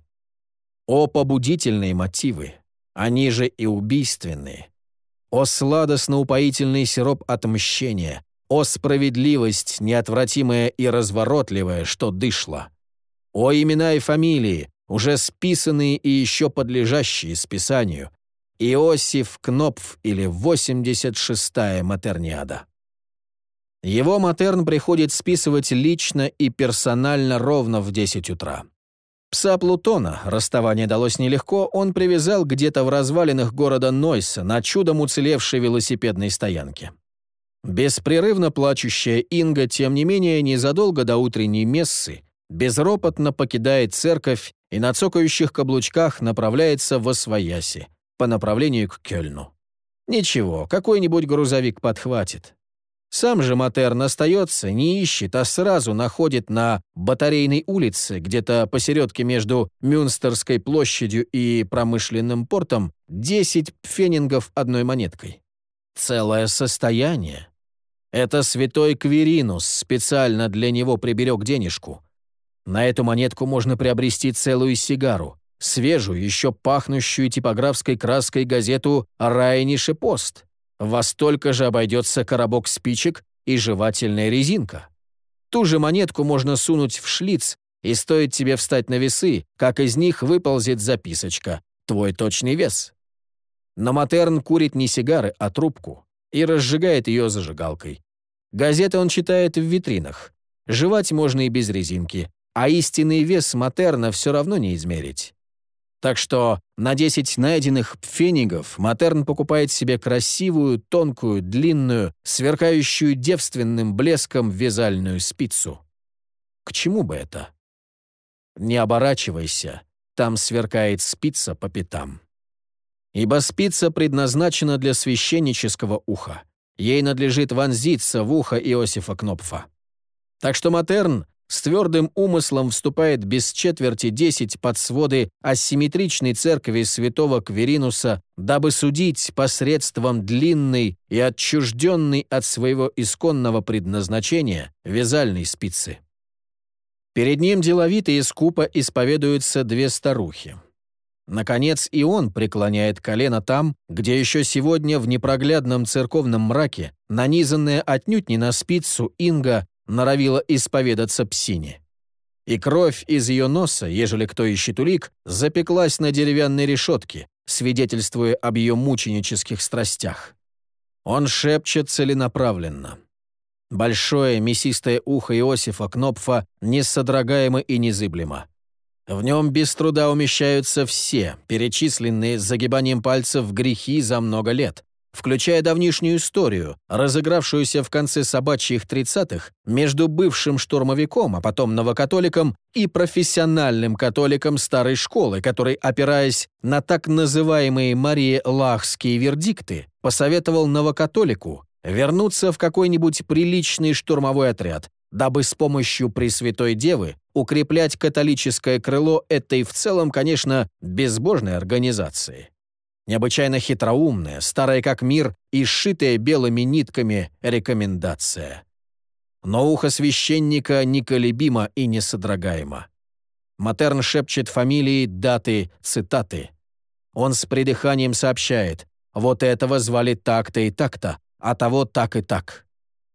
О побудительные мотивы, они же и убийственные. О сладостно-упоительный сироп отмщения, о справедливость неотвратимая и разворотливая, что дышла. О имена и фамилии, уже списанные и еще подлежащие списанию. Иосиф Кнопф или 86-я Матерниада. Его Матерн приходит списывать лично и персонально ровно в 10 утра. Пса Плутона, расставание далось нелегко, он привязал где-то в развалинах города Нойса на чудом уцелевшей велосипедной стоянке. Беспрерывно плачущая Инга, тем не менее, незадолго до утренней мессы, безропотно покидает церковь и на цокающих каблучках направляется в Освояси по направлению к Кёльну. Ничего, какой-нибудь грузовик подхватит. Сам же Матерн остается, не ищет, а сразу находит на Батарейной улице, где-то посередке между Мюнстерской площадью и промышленным портом, 10 пфенингов одной монеткой. Целое состояние. Это святой Квиринус специально для него приберег денежку. На эту монетку можно приобрести целую сигару, свежую, еще пахнущую типографской краской газету «Райнише пост». Во столько же обойдется коробок спичек и жевательная резинка. Ту же монетку можно сунуть в шлиц, и стоит тебе встать на весы, как из них выползет записочка «Твой точный вес». Но Матерн курит не сигары, а трубку и разжигает ее зажигалкой. Газеты он читает в витринах. Жевать можно и без резинки, а истинный вес Матерна все равно не измерить. Так что на 10 найденных пфенигов Матерн покупает себе красивую, тонкую, длинную, сверкающую девственным блеском вязальную спицу. К чему бы это? Не оборачивайся, там сверкает спица по пятам. Ибо спица предназначена для священнического уха. Ей надлежит вонзиться в ухо Иосифа Кнопфа. Так что Матерн с твердым умыслом вступает без четверти десять под своды асимметричной церкви святого Кверинуса, дабы судить посредством длинной и отчужденной от своего исконного предназначения вязальной спицы. Перед ним деловито и скупо исповедуются две старухи. Наконец и он преклоняет колено там, где еще сегодня в непроглядном церковном мраке, нанизанная отнюдь не на спицу Инга, норовила исповедаться псине. И кровь из ее носа, ежели кто ищет улик, запеклась на деревянной решетке, свидетельствуя об ее мученических страстях. Он шепчет целенаправленно. Большое мясистое ухо Иосифа Кнопфа несодрогаемо и незыблемо. В нем без труда умещаются все, перечисленные загибанием пальцев грехи за много лет, включая давнишнюю историю, разыгравшуюся в конце собачьих тридцатых между бывшим штурмовиком, а потом новокатоликом, и профессиональным католиком старой школы, который, опираясь на так называемые Марии Лахские вердикты, посоветовал новокатолику вернуться в какой-нибудь приличный штурмовой отряд, дабы с помощью Пресвятой Девы укреплять католическое крыло этой в целом, конечно, безбожной организации необычайно хитроумная, старая как мир и сшитая белыми нитками рекомендация. Но ухо священника неколебимо и несодрогаемо. Матерн шепчет фамилии, даты, цитаты. Он с придыханием сообщает, вот этого звали так-то и так-то, а того так и так.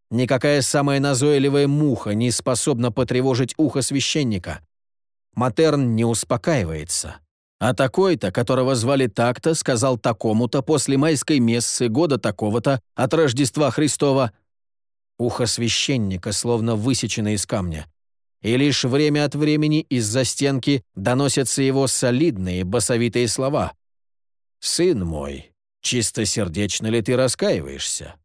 Никакая самая назойливая муха не способна потревожить ухо священника. Матерн не успокаивается. А такой-то, которого звали так-то, сказал такому-то после майской мессы года такого-то от Рождества Христова. Ухо священника словно высечено из камня. И лишь время от времени из-за стенки доносятся его солидные басовитые слова. «Сын мой, чистосердечно ли ты раскаиваешься?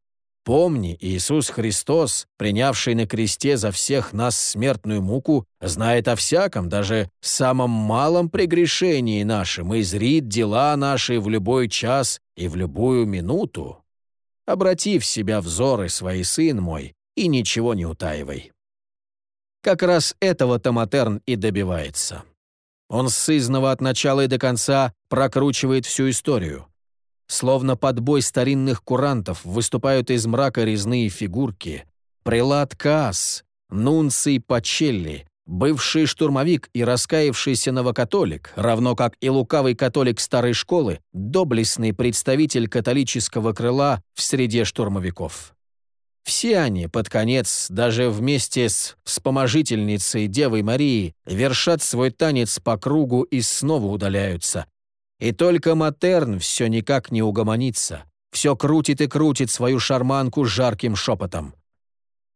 Помни, Иисус Христос, принявший на кресте за всех нас смертную муку, знает о всяком, даже самом малом прегрешении нашем и зрит дела наши в любой час и в любую минуту. Обрати в себя взоры свои, сын мой, и ничего не утаивай. Как раз этого Томатерн и добивается. Он сызново от начала и до конца прокручивает всю историю. Словно под бой старинных курантов выступают из мрака резные фигурки. Прилад Каас, Нунций Пачелли, бывший штурмовик и раскаявшийся новокатолик, равно как и лукавый католик старой школы, доблестный представитель католического крыла в среде штурмовиков. Все они, под конец, даже вместе с вспоможительницей Девой Марии, вершат свой танец по кругу и снова удаляются, и только Матерн все никак не угомонится, все крутит и крутит свою шарманку жарким шепотом.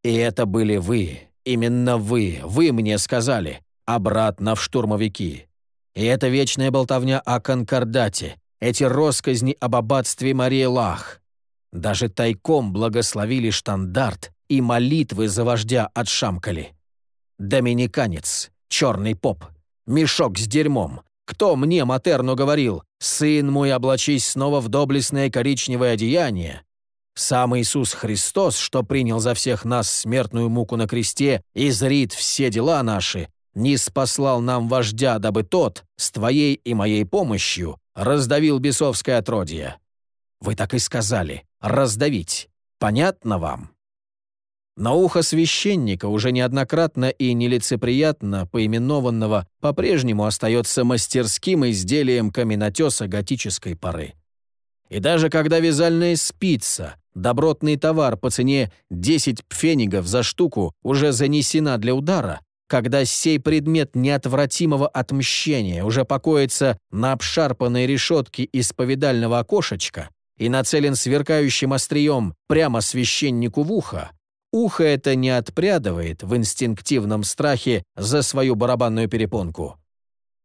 «И это были вы, именно вы, вы мне сказали, обратно в штурмовики. И эта вечная болтовня о конкордате, эти росказни об аббатстве Марии Лах. Даже тайком благословили штандарт и молитвы за вождя отшамкали. Доминиканец, черный поп, мешок с дерьмом, кто мне, Матерну, говорил, «Сын мой, облачись снова в доблестное коричневое одеяние»? Сам Иисус Христос, что принял за всех нас смертную муку на кресте и зрит все дела наши, не спаслал нам вождя, дабы тот, с твоей и моей помощью, раздавил бесовское отродье. Вы так и сказали, раздавить. Понятно вам?» На ухо священника, уже неоднократно и нелицеприятно поименованного, по-прежнему остается мастерским изделием каменотеса готической поры. И даже когда вязальная спица, добротный товар по цене 10 пфенигов за штуку, уже занесена для удара, когда сей предмет неотвратимого отмщения уже покоится на обшарпанной решетке исповедального окошечка и нацелен сверкающим острием прямо священнику в ухо, Ухо это не отпрядывает в инстинктивном страхе за свою барабанную перепонку.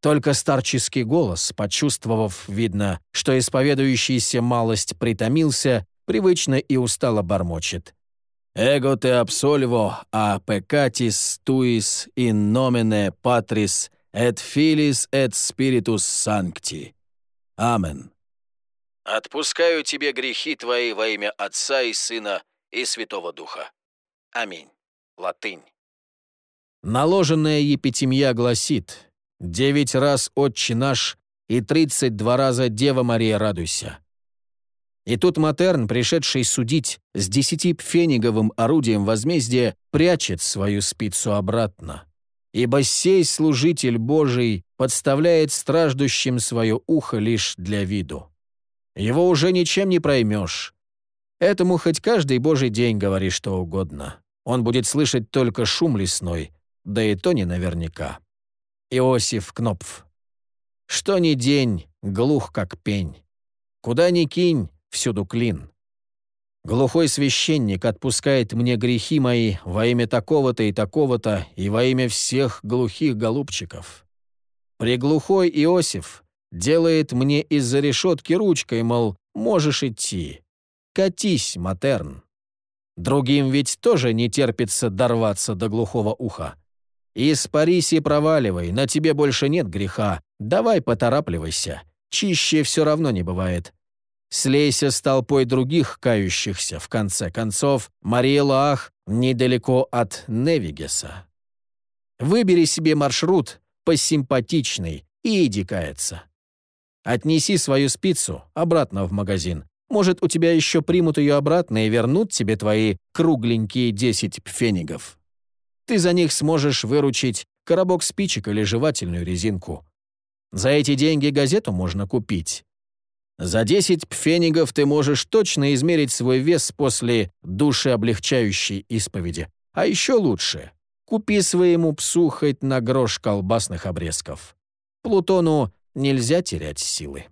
Только старческий голос, почувствовав, видно, что исповедующийся малость притомился, привычно и устало бормочет. «Эго те абсольво, а пекатис туис in nomine patris et filis et spiritus sancti. Амен». «Отпускаю тебе грехи твои во имя Отца и Сына и Святого Духа. Аминь. Латынь». Наложенная епитемья гласит «Девять раз Отче наш и тридцать два раза Дева Мария радуйся». И тут Матерн, пришедший судить с десяти пфениговым орудием возмездия, прячет свою спицу обратно. Ибо сей служитель Божий подставляет страждущим свое ухо лишь для виду. Его уже ничем не проймешь. Этому хоть каждый божий день говори что угодно. Он будет слышать только шум лесной, да и то не наверняка. Иосиф Кнопф. Что ни день, глух как пень. Куда ни кинь, всюду клин. Глухой священник отпускает мне грехи мои во имя такого-то и такого-то и во имя всех глухих голубчиков. Приглухой Иосиф делает мне из-за решетки ручкой, мол, можешь идти. Катись, матерн. Другим ведь тоже не терпится дорваться до глухого уха. «Испарись и проваливай, на тебе больше нет греха. Давай поторапливайся. Чище все равно не бывает. Слейся с толпой других кающихся, в конце концов, Мария Лаах недалеко от Невигеса. Выбери себе маршрут посимпатичный и иди каяться. Отнеси свою спицу обратно в магазин. Может, у тебя еще примут ее обратно и вернут тебе твои кругленькие десять пфенигов. Ты за них сможешь выручить коробок спичек или жевательную резинку. За эти деньги газету можно купить. За 10 пфенигов ты можешь точно измерить свой вес после душеоблегчающей исповеди. А еще лучше — купи своему псу хоть на грош колбасных обрезков. Плутону нельзя терять силы.